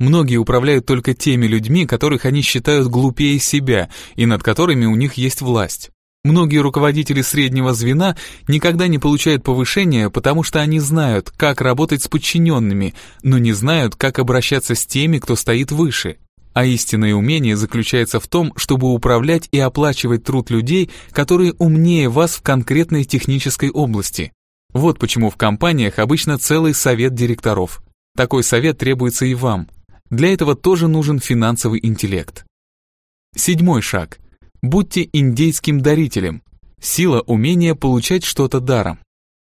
Многие управляют только теми людьми, которых они считают глупее себя и над которыми у них есть власть. Многие руководители среднего звена никогда не получают повышения, потому что они знают, как работать с подчиненными, но не знают, как обращаться с теми, кто стоит выше. А истинное умение заключается в том, чтобы управлять и оплачивать труд людей, которые умнее вас в конкретной технической области. Вот почему в компаниях обычно целый совет директоров. Такой совет требуется и вам. Для этого тоже нужен финансовый интеллект. Седьмой шаг – Будьте индейским дарителем. Сила умения получать что-то даром.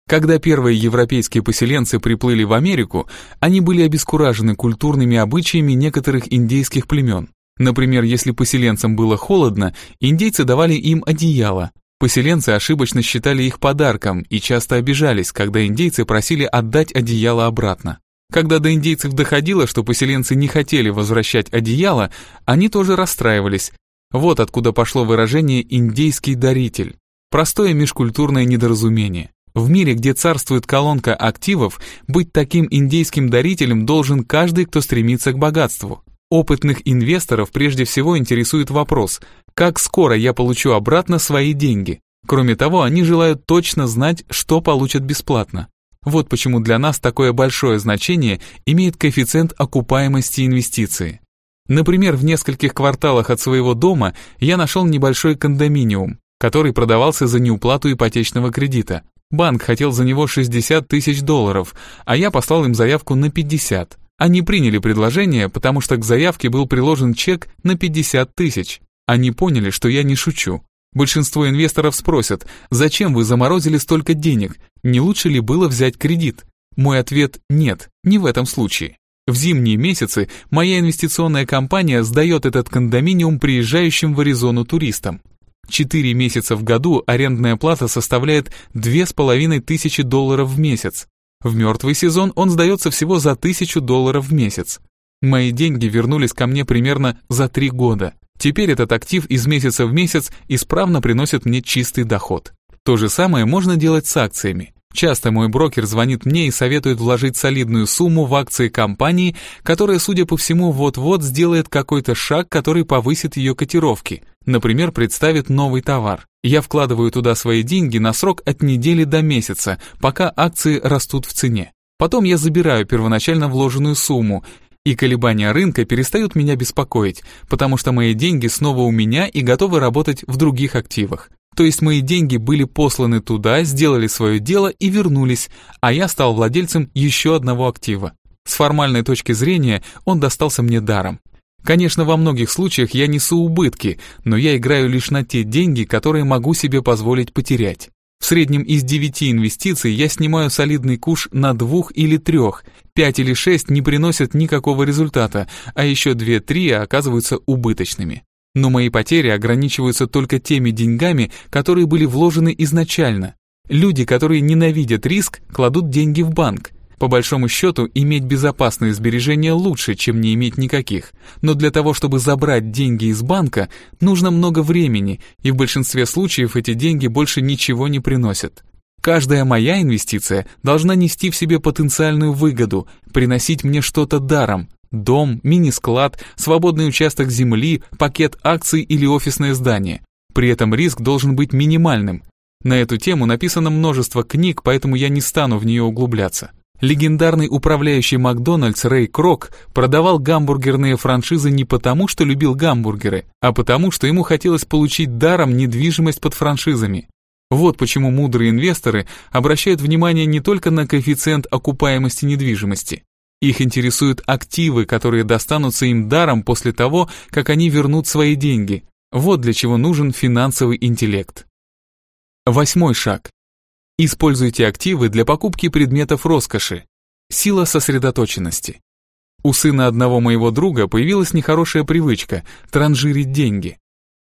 Когда первые европейские поселенцы приплыли в Америку, они были обескуражены культурными обычаями некоторых индейских племен. Например, если поселенцам было холодно, индейцы давали им одеяло. Поселенцы ошибочно считали их подарком и часто обижались, когда индейцы просили отдать одеяло обратно. Когда до индейцев доходило, что поселенцы не хотели возвращать одеяло, они тоже расстраивались, вот откуда пошло выражение «индейский даритель». Простое межкультурное недоразумение. В мире, где царствует колонка активов, быть таким индейским дарителем должен каждый, кто стремится к богатству. Опытных инвесторов прежде всего интересует вопрос, как скоро я получу обратно свои деньги. Кроме того, они желают точно знать, что получат бесплатно. Вот почему для нас такое большое значение имеет коэффициент окупаемости инвестиции. Например, в нескольких кварталах от своего дома я нашел небольшой кондоминиум, который продавался за неуплату ипотечного кредита. Банк хотел за него 60 тысяч долларов, а я послал им заявку на 50. Они приняли предложение, потому что к заявке был приложен чек на 50 тысяч. Они поняли, что я не шучу. Большинство инвесторов спросят, зачем вы заморозили столько денег, не лучше ли было взять кредит? Мой ответ – нет, не в этом случае. В зимние месяцы моя инвестиционная компания сдает этот кондоминиум приезжающим в Аризону туристам. Четыре месяца в году арендная плата составляет две с половиной тысячи долларов в месяц. В мертвый сезон он сдается всего за тысячу долларов в месяц. Мои деньги вернулись ко мне примерно за три года. Теперь этот актив из месяца в месяц исправно приносит мне чистый доход. То же самое можно делать с акциями. Часто мой брокер звонит мне и советует вложить солидную сумму в акции компании, которая, судя по всему, вот-вот сделает какой-то шаг, который повысит ее котировки. Например, представит новый товар. Я вкладываю туда свои деньги на срок от недели до месяца, пока акции растут в цене. Потом я забираю первоначально вложенную сумму, и колебания рынка перестают меня беспокоить, потому что мои деньги снова у меня и готовы работать в других активах. То есть мои деньги были посланы туда, сделали свое дело и вернулись, а я стал владельцем еще одного актива. С формальной точки зрения он достался мне даром. Конечно, во многих случаях я несу убытки, но я играю лишь на те деньги, которые могу себе позволить потерять. В среднем из 9 инвестиций я снимаю солидный куш на двух или трех, 5 или 6 не приносят никакого результата, а еще 2-3 оказываются убыточными. Но мои потери ограничиваются только теми деньгами, которые были вложены изначально. Люди, которые ненавидят риск, кладут деньги в банк. По большому счету, иметь безопасные сбережения лучше, чем не иметь никаких. Но для того, чтобы забрать деньги из банка, нужно много времени, и в большинстве случаев эти деньги больше ничего не приносят. Каждая моя инвестиция должна нести в себе потенциальную выгоду, приносить мне что-то даром, Дом, мини-склад, свободный участок земли, пакет акций или офисное здание. При этом риск должен быть минимальным. На эту тему написано множество книг, поэтому я не стану в нее углубляться. Легендарный управляющий Макдональдс Рэй Крок продавал гамбургерные франшизы не потому, что любил гамбургеры, а потому, что ему хотелось получить даром недвижимость под франшизами. Вот почему мудрые инвесторы обращают внимание не только на коэффициент окупаемости недвижимости, их интересуют активы, которые достанутся им даром после того, как они вернут свои деньги. Вот для чего нужен финансовый интеллект. Восьмой шаг. Используйте активы для покупки предметов роскоши. Сила сосредоточенности. У сына одного моего друга появилась нехорошая привычка – транжирить деньги.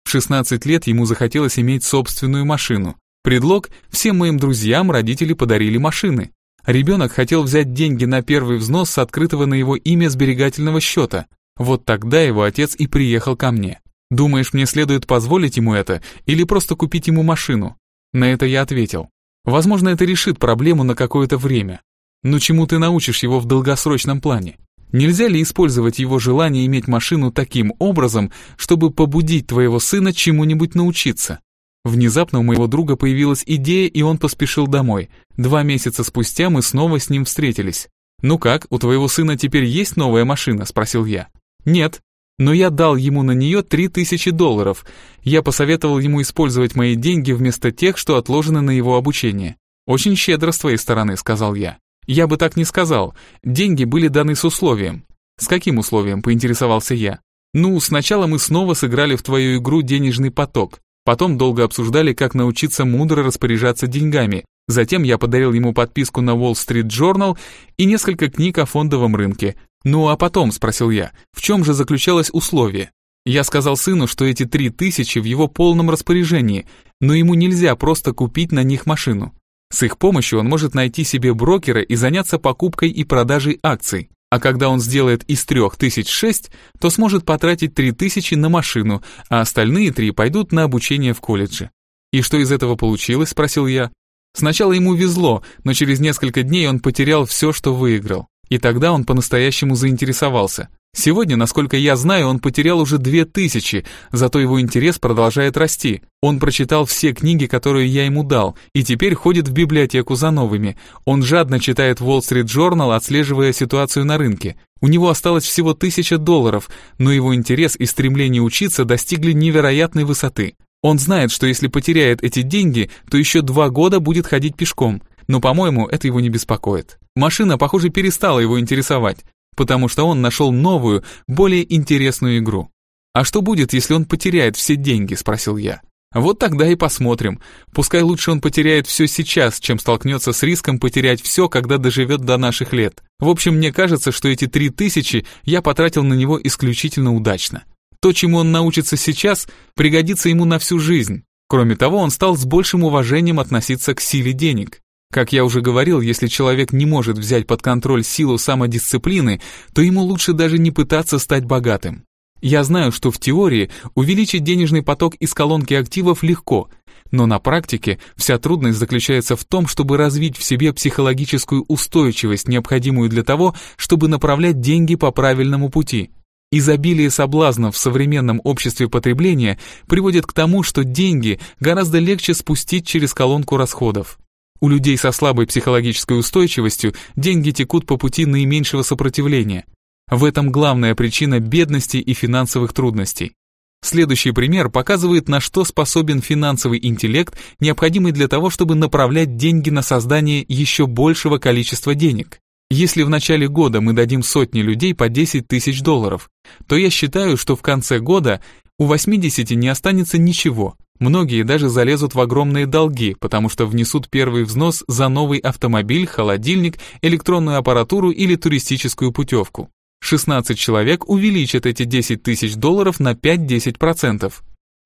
В 16 лет ему захотелось иметь собственную машину. Предлог – всем моим друзьям родители подарили машины. Ребенок хотел взять деньги на первый взнос с открытого на его имя сберегательного счета. Вот тогда его отец и приехал ко мне. Думаешь, мне следует позволить ему это или просто купить ему машину? На это я ответил. Возможно, это решит проблему на какое-то время. Но чему ты научишь его в долгосрочном плане? Нельзя ли использовать его желание иметь машину таким образом, чтобы побудить твоего сына чему-нибудь научиться? Внезапно у моего друга появилась идея, и он поспешил домой. Два месяца спустя мы снова с ним встретились. «Ну как, у твоего сына теперь есть новая машина?» – спросил я. «Нет, но я дал ему на нее 3000 долларов. Я посоветовал ему использовать мои деньги вместо тех, что отложены на его обучение. «Очень щедро с твоей стороны», — сказал я. «Я бы так не сказал. Деньги были даны с условием». «С каким условием?» — поинтересовался я. «Ну, сначала мы снова сыграли в твою игру денежный поток. Потом долго обсуждали, как научиться мудро распоряжаться деньгами. Затем я подарил ему подписку на Wall Street Journal и несколько книг о фондовом рынке. «Ну а потом», — спросил я, — «в чем же заключалось условие?» Я сказал сыну, что эти три тысячи в его полном распоряжении, но ему нельзя просто купить на них машину. С их помощью он может найти себе брокера и заняться покупкой и продажей акций. А когда он сделает из трех тысяч шесть, то сможет потратить три тысячи на машину, а остальные три пойдут на обучение в колледже. «И что из этого получилось?» – спросил я. Сначала ему везло, но через несколько дней он потерял все, что выиграл. И тогда он по-настоящему заинтересовался. Сегодня, насколько я знаю, он потерял уже две тысячи, зато его интерес продолжает расти. Он прочитал все книги, которые я ему дал, и теперь ходит в библиотеку за новыми. Он жадно читает Wall Street Journal, отслеживая ситуацию на рынке. У него осталось всего тысяча долларов, но его интерес и стремление учиться достигли невероятной высоты. Он знает, что если потеряет эти деньги, то еще два года будет ходить пешком. Но, по-моему, это его не беспокоит. Машина, похоже, перестала его интересовать потому что он нашел новую, более интересную игру. «А что будет, если он потеряет все деньги?» – спросил я. Вот тогда и посмотрим. Пускай лучше он потеряет все сейчас, чем столкнется с риском потерять все, когда доживет до наших лет. В общем, мне кажется, что эти три тысячи я потратил на него исключительно удачно. То, чему он научится сейчас, пригодится ему на всю жизнь. Кроме того, он стал с большим уважением относиться к силе денег. Как я уже говорил, если человек не может взять под контроль силу самодисциплины, то ему лучше даже не пытаться стать богатым. Я знаю, что в теории увеличить денежный поток из колонки активов легко, но на практике вся трудность заключается в том, чтобы развить в себе психологическую устойчивость, необходимую для того, чтобы направлять деньги по правильному пути. Изобилие соблазнов в современном обществе потребления приводит к тому, что деньги гораздо легче спустить через колонку расходов. У людей со слабой психологической устойчивостью деньги текут по пути наименьшего сопротивления. В этом главная причина бедности и финансовых трудностей. Следующий пример показывает, на что способен финансовый интеллект, необходимый для того, чтобы направлять деньги на создание еще большего количества денег. Если в начале года мы дадим сотне людей по 10 тысяч долларов, то я считаю, что в конце года у 80 не останется ничего, Многие даже залезут в огромные долги, потому что внесут первый взнос за новый автомобиль, холодильник, электронную аппаратуру или туристическую путевку. 16 человек увеличат эти 10 тысяч долларов на 5-10%.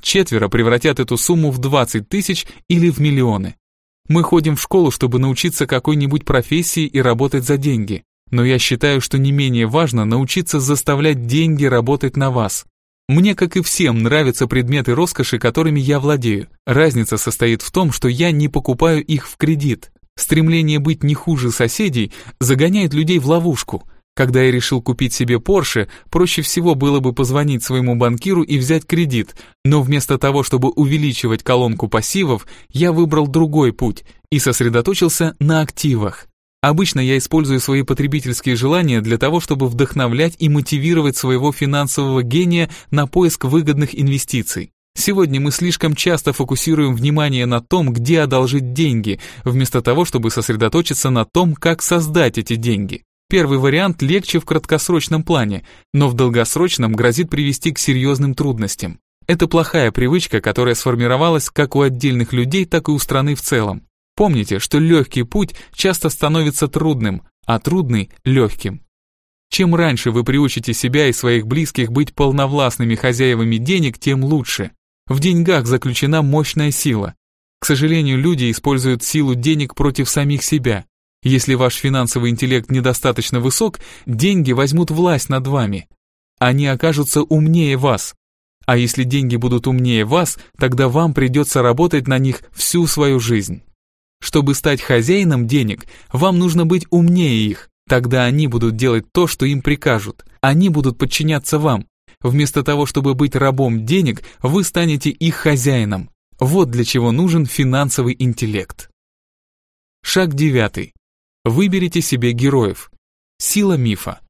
Четверо превратят эту сумму в 20 тысяч или в миллионы. Мы ходим в школу, чтобы научиться какой-нибудь профессии и работать за деньги. Но я считаю, что не менее важно научиться заставлять деньги работать на вас. Мне, как и всем, нравятся предметы роскоши, которыми я владею. Разница состоит в том, что я не покупаю их в кредит. Стремление быть не хуже соседей загоняет людей в ловушку. Когда я решил купить себе Porsche, проще всего было бы позвонить своему банкиру и взять кредит, но вместо того, чтобы увеличивать колонку пассивов, я выбрал другой путь и сосредоточился на активах. Обычно я использую свои потребительские желания для того, чтобы вдохновлять и мотивировать своего финансового гения на поиск выгодных инвестиций. Сегодня мы слишком часто фокусируем внимание на том, где одолжить деньги, вместо того, чтобы сосредоточиться на том, как создать эти деньги. Первый вариант легче в краткосрочном плане, но в долгосрочном грозит привести к серьезным трудностям. Это плохая привычка, которая сформировалась как у отдельных людей, так и у страны в целом. Помните, что легкий путь часто становится трудным, а трудный – легким. Чем раньше вы приучите себя и своих близких быть полновластными хозяевами денег, тем лучше. В деньгах заключена мощная сила. К сожалению, люди используют силу денег против самих себя. Если ваш финансовый интеллект недостаточно высок, деньги возьмут власть над вами. Они окажутся умнее вас. А если деньги будут умнее вас, тогда вам придется работать на них всю свою жизнь. Чтобы стать хозяином денег, вам нужно быть умнее их. Тогда они будут делать то, что им прикажут. Они будут подчиняться вам. Вместо того, чтобы быть рабом денег, вы станете их хозяином. Вот для чего нужен финансовый интеллект. Шаг девятый. Выберите себе героев. Сила мифа.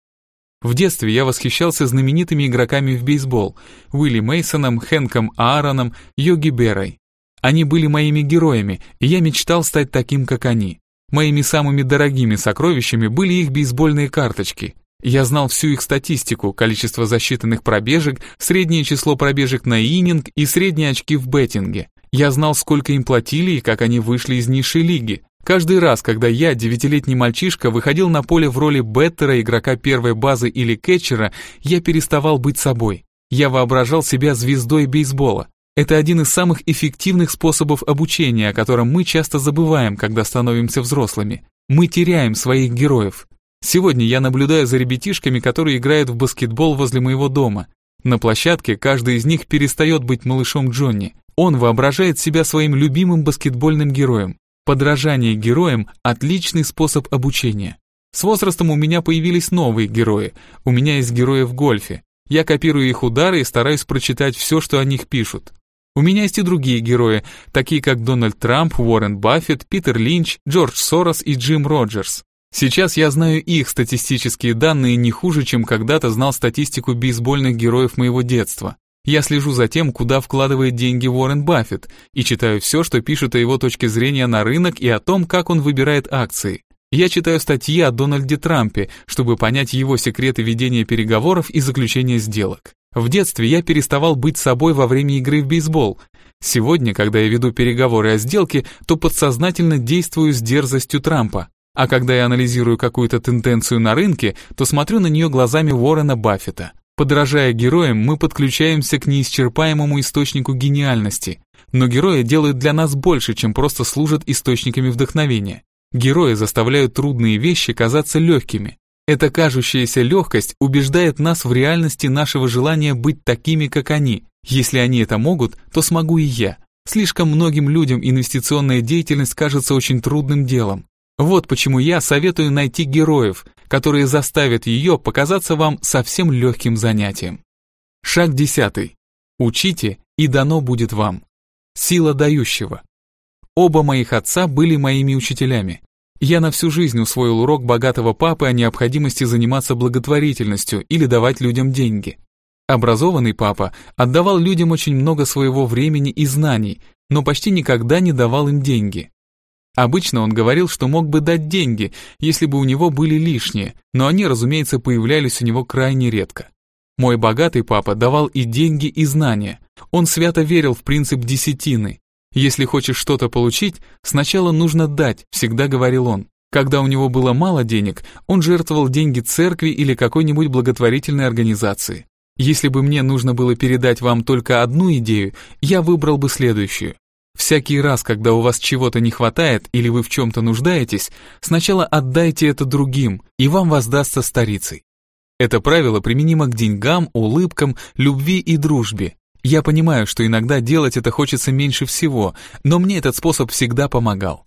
В детстве я восхищался знаменитыми игроками в бейсбол Уилли Мейсоном, Хэнком Аароном, Йоги Берой. Они были моими героями, и я мечтал стать таким, как они. Моими самыми дорогими сокровищами были их бейсбольные карточки. Я знал всю их статистику, количество засчитанных пробежек, среднее число пробежек на ининг и средние очки в беттинге. Я знал, сколько им платили и как они вышли из низшей лиги. Каждый раз, когда я, девятилетний мальчишка, выходил на поле в роли беттера, игрока первой базы или кетчера, я переставал быть собой. Я воображал себя звездой бейсбола. Это один из самых эффективных способов обучения, о котором мы часто забываем, когда становимся взрослыми. Мы теряем своих героев. Сегодня я наблюдаю за ребятишками, которые играют в баскетбол возле моего дома. На площадке каждый из них перестает быть малышом Джонни. Он воображает себя своим любимым баскетбольным героем. Подражание героям – отличный способ обучения. С возрастом у меня появились новые герои. У меня есть герои в гольфе. Я копирую их удары и стараюсь прочитать все, что о них пишут. У меня есть и другие герои, такие как Дональд Трамп, Уоррен Баффет, Питер Линч, Джордж Сорос и Джим Роджерс. Сейчас я знаю их статистические данные не хуже, чем когда-то знал статистику бейсбольных героев моего детства. Я слежу за тем, куда вкладывает деньги Уоррен Баффет, и читаю все, что пишут о его точке зрения на рынок и о том, как он выбирает акции. Я читаю статьи о Дональде Трампе, чтобы понять его секреты ведения переговоров и заключения сделок. В детстве я переставал быть собой во время игры в бейсбол. Сегодня, когда я веду переговоры о сделке, то подсознательно действую с дерзостью Трампа. А когда я анализирую какую-то тенденцию на рынке, то смотрю на нее глазами Уоррена Баффета. Подражая героям, мы подключаемся к неисчерпаемому источнику гениальности. Но герои делают для нас больше, чем просто служат источниками вдохновения. Герои заставляют трудные вещи казаться легкими. Эта кажущаяся легкость убеждает нас в реальности нашего желания быть такими, как они. Если они это могут, то смогу и я. Слишком многим людям инвестиционная деятельность кажется очень трудным делом. Вот почему я советую найти героев, которые заставят ее показаться вам совсем легким занятием. Шаг десятый. Учите, и дано будет вам. Сила дающего. Оба моих отца были моими учителями. Я на всю жизнь усвоил урок богатого папы о необходимости заниматься благотворительностью или давать людям деньги. Образованный папа отдавал людям очень много своего времени и знаний, но почти никогда не давал им деньги. Обычно он говорил, что мог бы дать деньги, если бы у него были лишние, но они, разумеется, появлялись у него крайне редко. Мой богатый папа давал и деньги, и знания. Он свято верил в принцип десятины. Если хочешь что-то получить, сначала нужно дать, всегда говорил он. Когда у него было мало денег, он жертвовал деньги церкви или какой-нибудь благотворительной организации. Если бы мне нужно было передать вам только одну идею, я выбрал бы следующую. Всякий раз, когда у вас чего-то не хватает или вы в чем-то нуждаетесь, сначала отдайте это другим, и вам воздастся старицей. Это правило применимо к деньгам, улыбкам, любви и дружбе. Я понимаю, что иногда делать это хочется меньше всего, но мне этот способ всегда помогал.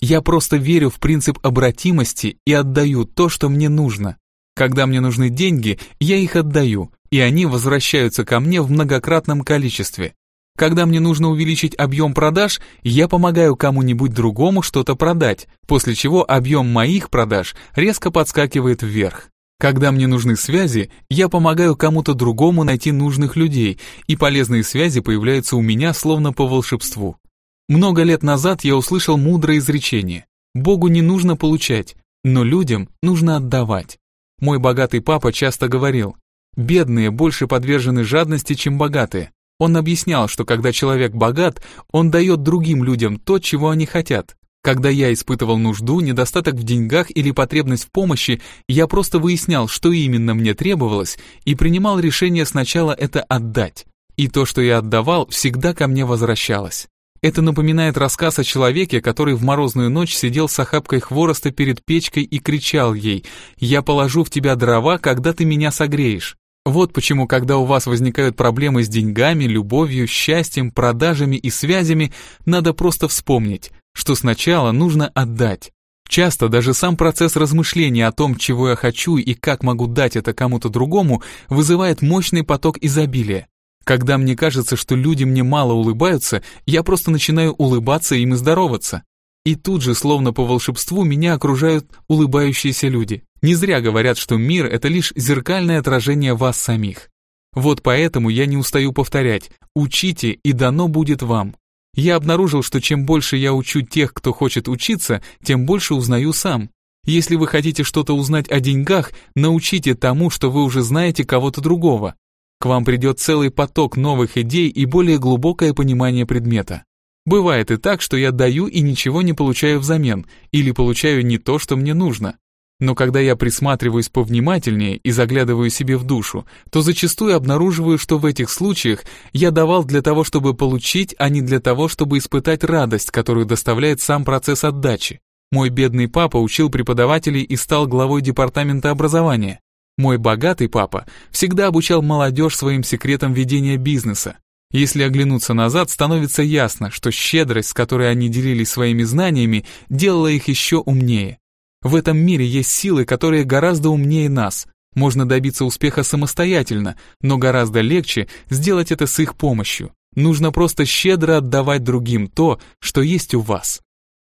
Я просто верю в принцип обратимости и отдаю то, что мне нужно. Когда мне нужны деньги, я их отдаю, и они возвращаются ко мне в многократном количестве. Когда мне нужно увеличить объем продаж, я помогаю кому-нибудь другому что-то продать, после чего объем моих продаж резко подскакивает вверх. Когда мне нужны связи, я помогаю кому-то другому найти нужных людей, и полезные связи появляются у меня словно по волшебству. Много лет назад я услышал мудрое изречение. Богу не нужно получать, но людям нужно отдавать. Мой богатый папа часто говорил, бедные больше подвержены жадности, чем богатые. Он объяснял, что когда человек богат, он дает другим людям то, чего они хотят. Когда я испытывал нужду, недостаток в деньгах или потребность в помощи, я просто выяснял, что именно мне требовалось, и принимал решение сначала это отдать. И то, что я отдавал, всегда ко мне возвращалось. Это напоминает рассказ о человеке, который в морозную ночь сидел с охапкой хвороста перед печкой и кричал ей «Я положу в тебя дрова, когда ты меня согреешь». Вот почему, когда у вас возникают проблемы с деньгами, любовью, счастьем, продажами и связями, надо просто вспомнить, что сначала нужно отдать. Часто даже сам процесс размышления о том, чего я хочу и как могу дать это кому-то другому, вызывает мощный поток изобилия. Когда мне кажется, что люди мне мало улыбаются, я просто начинаю улыбаться им и здороваться. И тут же, словно по волшебству, меня окружают улыбающиеся люди. Не зря говорят, что мир — это лишь зеркальное отражение вас самих. Вот поэтому я не устаю повторять «учите, и дано будет вам». Я обнаружил, что чем больше я учу тех, кто хочет учиться, тем больше узнаю сам. Если вы хотите что-то узнать о деньгах, научите тому, что вы уже знаете кого-то другого. К вам придет целый поток новых идей и более глубокое понимание предмета. Бывает и так, что я даю и ничего не получаю взамен, или получаю не то, что мне нужно. Но когда я присматриваюсь повнимательнее и заглядываю себе в душу, то зачастую обнаруживаю, что в этих случаях я давал для того, чтобы получить, а не для того, чтобы испытать радость, которую доставляет сам процесс отдачи. Мой бедный папа учил преподавателей и стал главой департамента образования. Мой богатый папа всегда обучал молодежь своим секретам ведения бизнеса. Если оглянуться назад, становится ясно, что щедрость, с которой они делились своими знаниями, делала их еще умнее. В этом мире есть силы, которые гораздо умнее нас. Можно добиться успеха самостоятельно, но гораздо легче сделать это с их помощью. Нужно просто щедро отдавать другим то, что есть у вас.